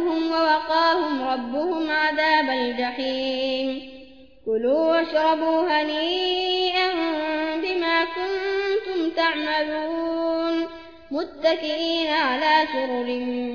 ووقاهم ربهم عذاب الجحيم. كلوا واشربوا هنيئا بما كنتم تعملون. متكئين على سرر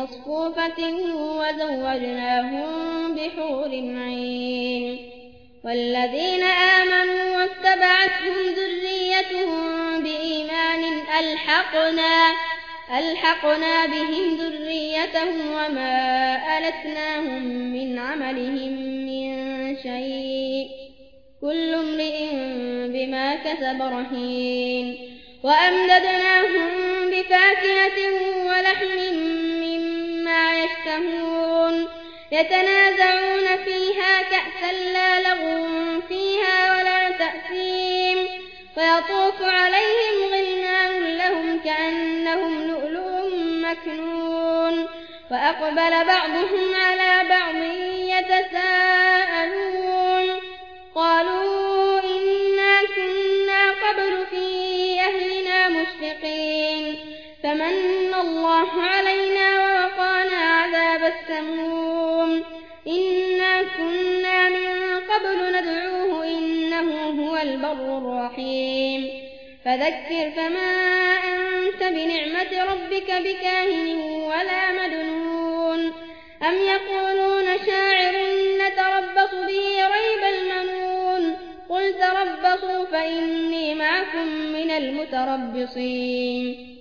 مصفوفة وزوجناهم بحور عين. والذين آمنوا واتبعتهم ذريتهم بإيمان ألحقنا. ألحقنا بهم ذريتهم وما ألتناهم من عملهم من شيء. كل امرئ بما كسب رهين. وأمددناهم بفاكهة ولحم مما يشتهون. يتنازعون فيها كأسا لا لغو فيها ولا تأثيم. ويطوف عليهم غلمان لهم كأنهم مكنون وأقبل بعضهم على بعض يتساءلون. قالوا إنا كنا قبل في أهلنا مشفقين. فمن الله علينا ووقانا عذاب السموم. إنا كنا من قبل ندعوه إنه هو البر الرحيم. فذكر فما أنت ربك بكاهن ولا مدنون أم يقولون شاعر نتربص به ريب المنون. قل تربصوا فإني معكم من المتربصين.